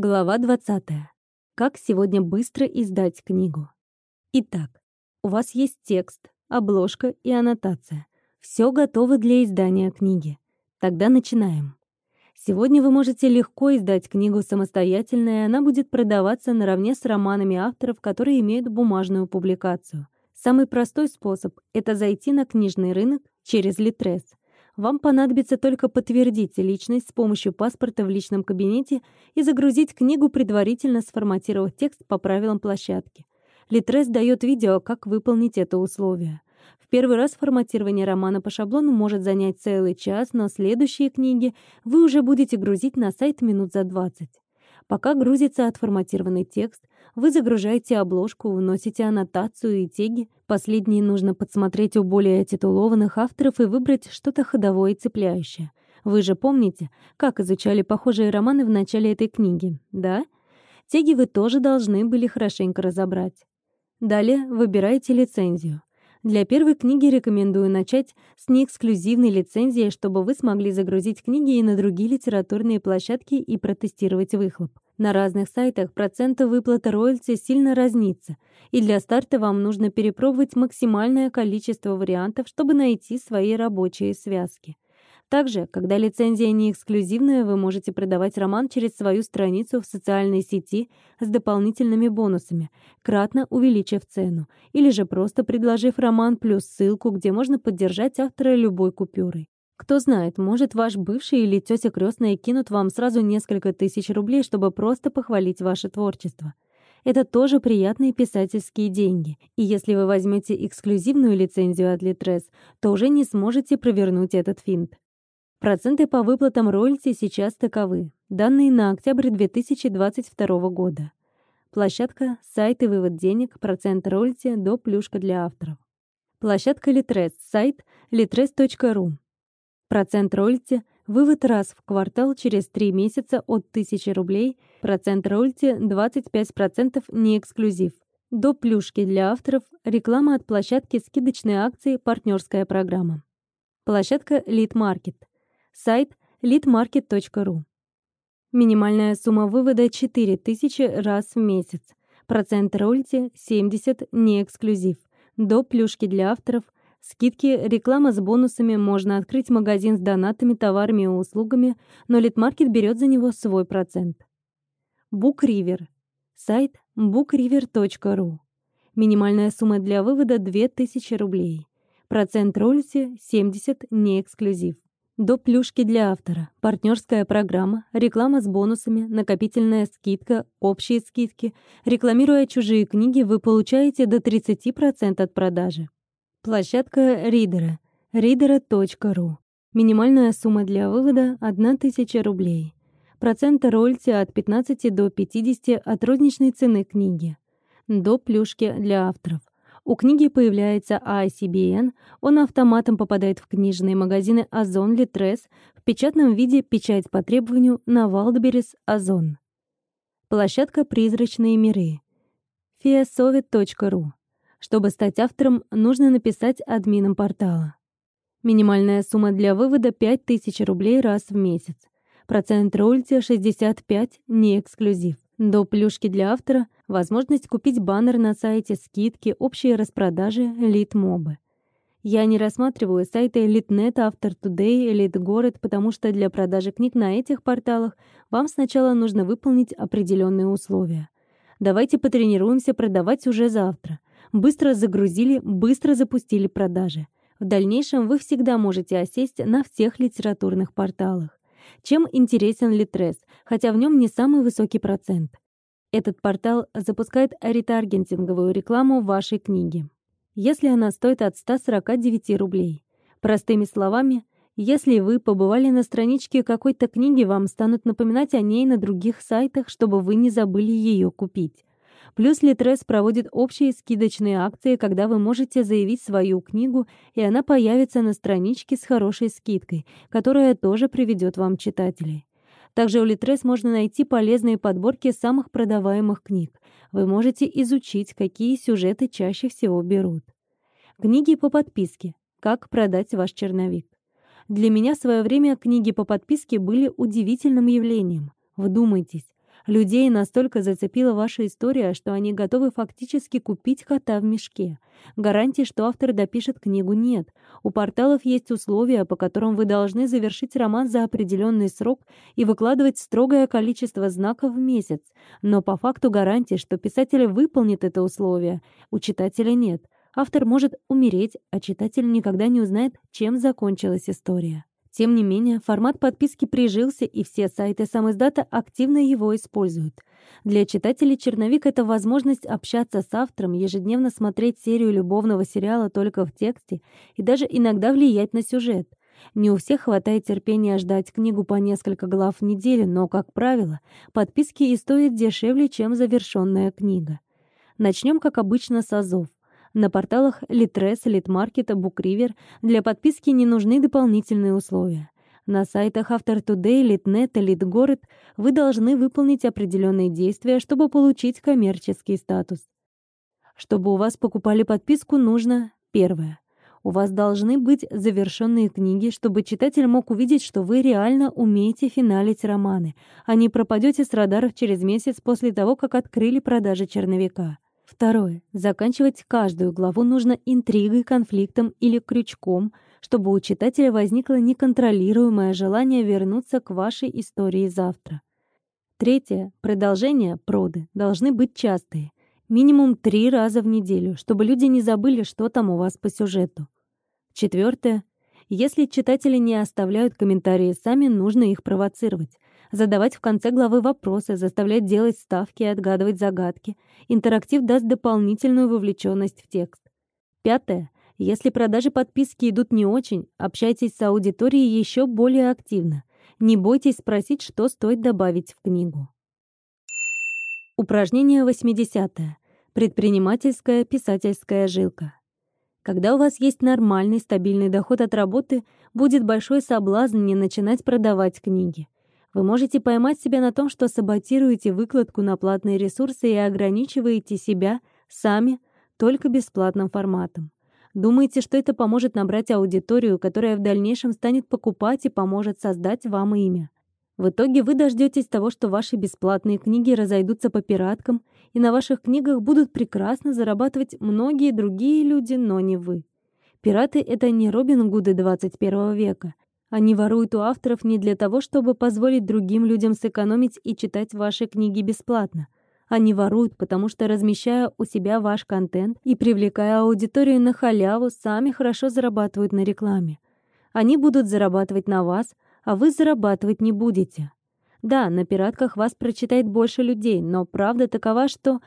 Глава 20. Как сегодня быстро издать книгу. Итак, у вас есть текст, обложка и аннотация. Все готово для издания книги. Тогда начинаем. Сегодня вы можете легко издать книгу самостоятельно, и она будет продаваться наравне с романами авторов, которые имеют бумажную публикацию. Самый простой способ — это зайти на книжный рынок через Литрес — вам понадобится только подтвердить личность с помощью паспорта в личном кабинете и загрузить книгу, предварительно сформатировав текст по правилам площадки. Литрес дает видео, как выполнить это условие. В первый раз форматирование романа по шаблону может занять целый час, но следующие книги вы уже будете грузить на сайт минут за 20. Пока грузится отформатированный текст, вы загружаете обложку, вносите аннотацию и теги. Последние нужно подсмотреть у более титулованных авторов и выбрать что-то ходовое и цепляющее. Вы же помните, как изучали похожие романы в начале этой книги, да? Теги вы тоже должны были хорошенько разобрать. Далее выбирайте лицензию. Для первой книги рекомендую начать с неэксклюзивной лицензии, чтобы вы смогли загрузить книги и на другие литературные площадки и протестировать выхлоп. На разных сайтах проценты выплаты роялти сильно разнится, и для старта вам нужно перепробовать максимальное количество вариантов, чтобы найти свои рабочие связки. Также, когда лицензия не эксклюзивная, вы можете продавать роман через свою страницу в социальной сети с дополнительными бонусами, кратно увеличив цену, или же просто предложив роман плюс ссылку, где можно поддержать автора любой купюрой. Кто знает, может, ваш бывший или тетя крестная кинут вам сразу несколько тысяч рублей, чтобы просто похвалить ваше творчество. Это тоже приятные писательские деньги. И если вы возьмете эксклюзивную лицензию от Litres, то уже не сможете провернуть этот финт. Проценты по выплатам роялти сейчас таковы. Данные на октябрь 2022 года. Площадка «Сайт и вывод денег», процент роялти до плюшка для авторов. Площадка Litres, сайт litres.ru. Процент роялти – вывод раз в квартал через 3 месяца от 1000 рублей, процент роялти – 25% не эксклюзив. До плюшки для авторов, реклама от площадки скидочные акции, партнерская программа. Площадка Market. Сайт leadmarket.ru. Минимальная сумма вывода 4000 раз в месяц. Процент роялти 70 не эксклюзив. До плюшки для авторов, скидки, реклама с бонусами, можно открыть магазин с донатами, товарами и услугами, но Литмаркет берет за него свой процент. BookRiver. Сайт bookriver.ru. Минимальная сумма для вывода 2000 рублей. Процент роялти 70 не эксклюзив. До плюшки для автора, партнерская программа, реклама с бонусами, накопительная скидка, общие скидки. Рекламируя чужие книги, вы получаете до 30% от продажи. Площадка Ридера. Reader.ru. Минимальная сумма для вывода — 1000 рублей. Проценты роялти от 15 до 50 от розничной цены книги. До плюшки для авторов. У книги появляется ICBN, он автоматом попадает в книжные магазины Озон Литрес, в печатном виде печать по требованию на Wildberries Озон. Площадка «Призрачные миры» fiasovet.ru. Чтобы стать автором, нужно написать админом портала. Минимальная сумма для вывода 5000 рублей раз в месяц. Процент роялти 65, не эксклюзив. До плюшки для автора — возможность купить баннер на сайте, скидки, общие распродажи, лид-мобы. Я не рассматриваю сайты Литнет, Автор Today, Литгород, потому что для продажи книг на этих порталах вам сначала нужно выполнить определенные условия. Давайте потренируемся продавать уже завтра. Быстро загрузили, быстро запустили продажи. В дальнейшем вы всегда можете осесть на всех литературных порталах. Чем интересен Литрес, хотя в нем не самый высокий процент? Этот портал запускает ретаргетинговую рекламу вашей книги. Если она стоит от 149 рублей. Простыми словами, если вы побывали на страничке какой-то книги, вам станут напоминать о ней на других сайтах, чтобы вы не забыли ее купить. Плюс Литрес проводит общие скидочные акции, когда вы можете заявить свою книгу, и она появится на страничке с хорошей скидкой, которая тоже приведет вам читателей. Также у Литрес можно найти полезные подборки самых продаваемых книг. Вы можете изучить, какие сюжеты чаще всего берут. Книги по подписке. Как продать ваш черновик. Для меня в свое время книги по подписке были удивительным явлением. Вдумайтесь, Людей настолько зацепила ваша история, что они готовы фактически купить кота в мешке. Гарантии, что автор допишет книгу, нет. У порталов есть условия, по которым вы должны завершить роман за определенный срок и выкладывать строгое количество знаков в месяц. Но по факту гарантии, что писатель выполнит это условие, у читателя нет. Автор может умереть, а читатель никогда не узнает, чем закончилась история. Тем не менее, формат подписки прижился, и все сайты самиздата активно его используют. Для читателей черновик — это возможность общаться с автором, ежедневно смотреть серию любовного сериала только в тексте и даже иногда влиять на сюжет. Не у всех хватает терпения ждать книгу по несколько глав в неделю, но, как правило, подписки и стоят дешевле, чем завершенная книга. Начнем, как обычно, с азов. На порталах Litres, Литмаркета, Букривер для подписки не нужны дополнительные условия. На сайтах Автор Today, Литнет и Литгород вы должны выполнить определенные действия, чтобы получить коммерческий статус. Чтобы у вас покупали подписку, нужно первое. У вас должны быть завершенные книги, чтобы читатель мог увидеть, что вы реально умеете финалить романы, а не пропадете с радаров через месяц после того, как открыли продажи черновика. Второе. Заканчивать каждую главу нужно интригой, конфликтом или крючком, чтобы у читателя возникло неконтролируемое желание вернуться к вашей истории завтра. Третье. Продолжения, проды, должны быть частые. Минимум три раза в неделю, чтобы люди не забыли, что там у вас по сюжету. Четвертое. Если читатели не оставляют комментарии сами, нужно их провоцировать задавать в конце главы вопросы, заставлять делать ставки и отгадывать загадки. Интерактив даст дополнительную вовлеченность в текст. Пятое. Если продажи подписки идут не очень, общайтесь с аудиторией еще более активно. Не бойтесь спросить, что стоит добавить в книгу. Упражнение 80. -е. Предпринимательская писательская жилка. Когда у вас есть нормальный стабильный доход от работы, будет большой соблазн не начинать продавать книги. Вы можете поймать себя на том, что саботируете выкладку на платные ресурсы и ограничиваете себя сами только бесплатным форматом. Думаете, что это поможет набрать аудиторию, которая в дальнейшем станет покупать и поможет создать вам имя. В итоге вы дождетесь того, что ваши бесплатные книги разойдутся по пираткам, и на ваших книгах будут прекрасно зарабатывать многие другие люди, но не вы. Пираты — это не Робин Гуды 21 века. Они воруют у авторов не для того, чтобы позволить другим людям сэкономить и читать ваши книги бесплатно. Они воруют, потому что, размещая у себя ваш контент и привлекая аудиторию на халяву, сами хорошо зарабатывают на рекламе. Они будут зарабатывать на вас, а вы зарабатывать не будете. Да, на пиратках вас прочитает больше людей, но правда такова, что...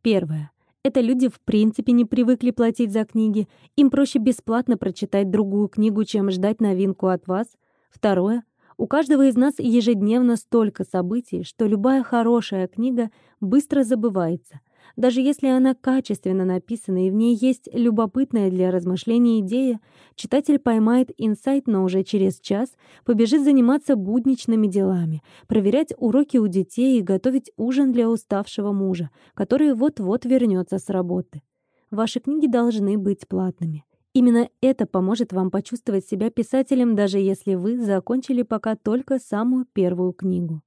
Первое. Это люди в принципе не привыкли платить за книги. Им проще бесплатно прочитать другую книгу, чем ждать новинку от вас. Второе. У каждого из нас ежедневно столько событий, что любая хорошая книга быстро забывается. Даже если она качественно написана и в ней есть любопытная для размышления идея, читатель поймает инсайт, но уже через час побежит заниматься будничными делами, проверять уроки у детей и готовить ужин для уставшего мужа, который вот-вот вернется с работы. Ваши книги должны быть платными. Именно это поможет вам почувствовать себя писателем, даже если вы закончили пока только самую первую книгу.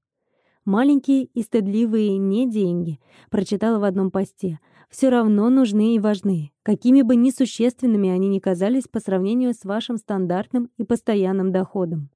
Маленькие и стыдливые не деньги, прочитала в одном посте, все равно нужны и важны, какими бы несущественными они ни казались по сравнению с вашим стандартным и постоянным доходом.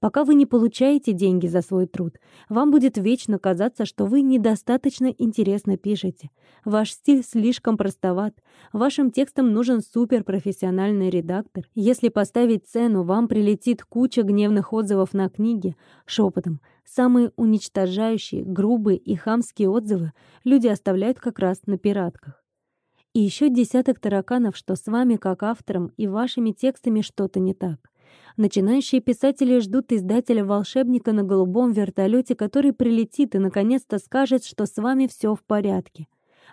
Пока вы не получаете деньги за свой труд, вам будет вечно казаться, что вы недостаточно интересно пишете. Ваш стиль слишком простоват. Вашим текстам нужен суперпрофессиональный редактор. Если поставить цену, вам прилетит куча гневных отзывов на книги шепотом. Самые уничтожающие, грубые и хамские отзывы люди оставляют как раз на пиратках. И еще десяток тараканов, что с вами как автором и вашими текстами что-то не так. Начинающие писатели ждут издателя-волшебника на голубом вертолете, который прилетит и наконец-то скажет, что с вами все в порядке.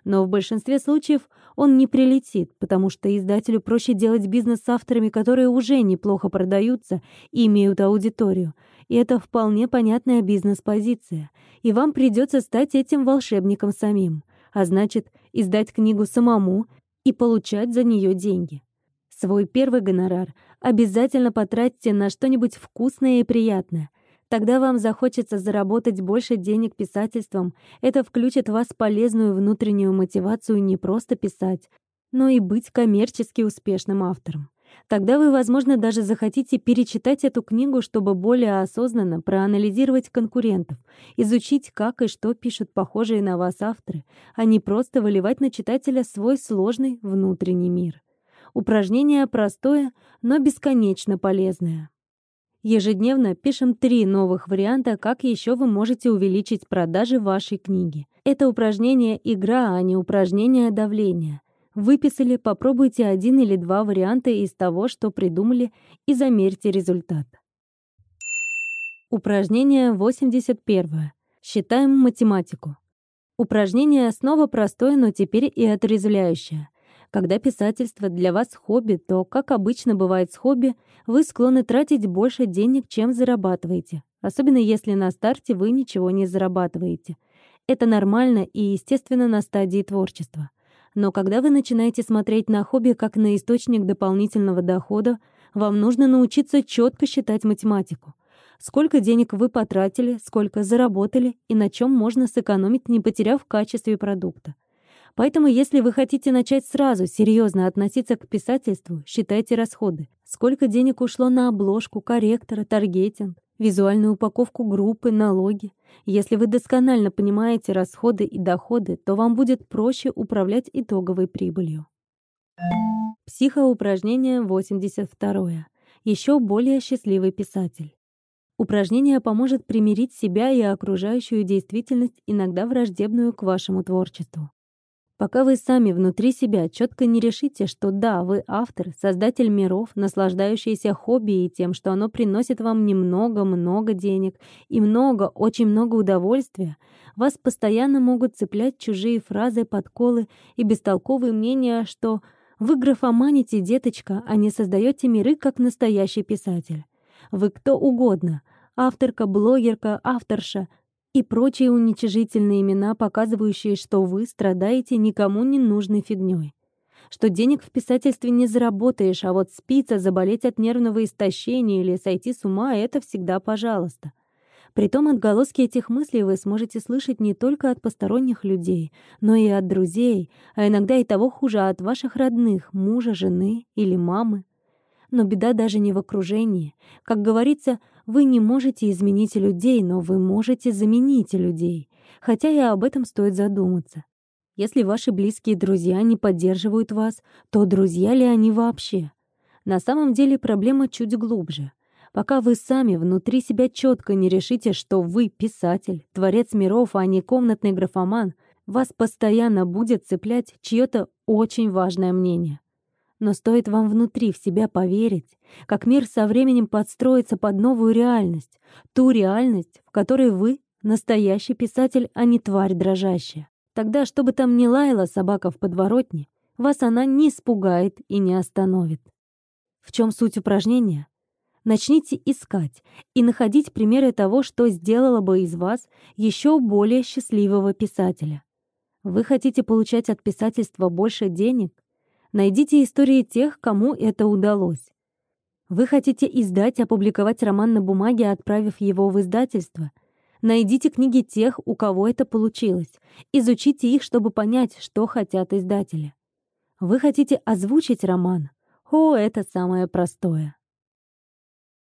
Но в большинстве случаев он не прилетит, потому что издателю проще делать бизнес с авторами, которые уже неплохо продаются и имеют аудиторию. И это вполне понятная бизнес-позиция. И вам придется стать этим волшебником самим. А значит, издать книгу самому и получать за нее деньги. Свой первый гонорар обязательно потратьте на что-нибудь вкусное и приятное. Тогда вам захочется заработать больше денег писательством. Это включит в вас полезную внутреннюю мотивацию не просто писать, но и быть коммерчески успешным автором. Тогда вы, возможно, даже захотите перечитать эту книгу, чтобы более осознанно проанализировать конкурентов, изучить, как и что пишут похожие на вас авторы, а не просто выливать на читателя свой сложный внутренний мир. Упражнение простое, но бесконечно полезное. Ежедневно пишем три новых варианта, как еще вы можете увеличить продажи вашей книги. Это упражнение игра, а не упражнение давления. Выписали, попробуйте один или два варианта из того, что придумали, и замерьте результат. Упражнение 81. Считаем математику. Упражнение снова простое, но теперь и отрезвляющее. Когда писательство для вас хобби, то, как обычно бывает с хобби, вы склонны тратить больше денег, чем зарабатываете, особенно если на старте вы ничего не зарабатываете. Это нормально и, естественно, на стадии творчества. Но когда вы начинаете смотреть на хобби как на источник дополнительного дохода, вам нужно научиться четко считать математику. Сколько денег вы потратили, сколько заработали и на чем можно сэкономить, не потеряв в качестве продукта. Поэтому, если вы хотите начать сразу серьезно относиться к писательству, считайте расходы. Сколько денег ушло на обложку, корректора, таргетинг, визуальную упаковку группы, налоги. Если вы досконально понимаете расходы и доходы, то вам будет проще управлять итоговой прибылью. Психоупражнение 82. Еще более счастливый писатель. Упражнение поможет примирить себя и окружающую действительность, иногда враждебную к вашему творчеству. Пока вы сами внутри себя четко не решите, что да, вы автор, создатель миров, наслаждающийся хобби и тем, что оно приносит вам немного-много денег и много, очень много удовольствия, вас постоянно могут цеплять чужие фразы, подколы и бестолковые мнения, что вы графоманите, деточка, а не создаете миры как настоящий писатель. Вы кто угодно — авторка, блогерка, авторша, и прочие уничижительные имена, показывающие, что вы страдаете никому не нужной фигнёй. Что денег в писательстве не заработаешь, а вот спиться, заболеть от нервного истощения или сойти с ума — это всегда пожалуйста. Притом отголоски этих мыслей вы сможете слышать не только от посторонних людей, но и от друзей, а иногда и того хуже от ваших родных, мужа, жены или мамы. Но беда даже не в окружении. Как говорится, вы не можете изменить людей, но вы можете заменить людей. Хотя и об этом стоит задуматься. Если ваши близкие друзья не поддерживают вас, то друзья ли они вообще? На самом деле проблема чуть глубже. Пока вы сами внутри себя четко не решите, что вы писатель, творец миров, а не комнатный графоман, вас постоянно будет цеплять чье-то очень важное мнение. Но стоит вам внутри в себя поверить, как мир со временем подстроится под новую реальность, ту реальность, в которой вы — настоящий писатель, а не тварь дрожащая. Тогда, что бы там ни лаяла собака в подворотне, вас она не испугает и не остановит. В чем суть упражнения? Начните искать и находить примеры того, что сделало бы из вас еще более счастливого писателя. Вы хотите получать от писательства больше денег? Найдите истории тех, кому это удалось. Вы хотите издать, опубликовать роман на бумаге, отправив его в издательство? Найдите книги тех, у кого это получилось. Изучите их, чтобы понять, что хотят издатели. Вы хотите озвучить роман? О, это самое простое.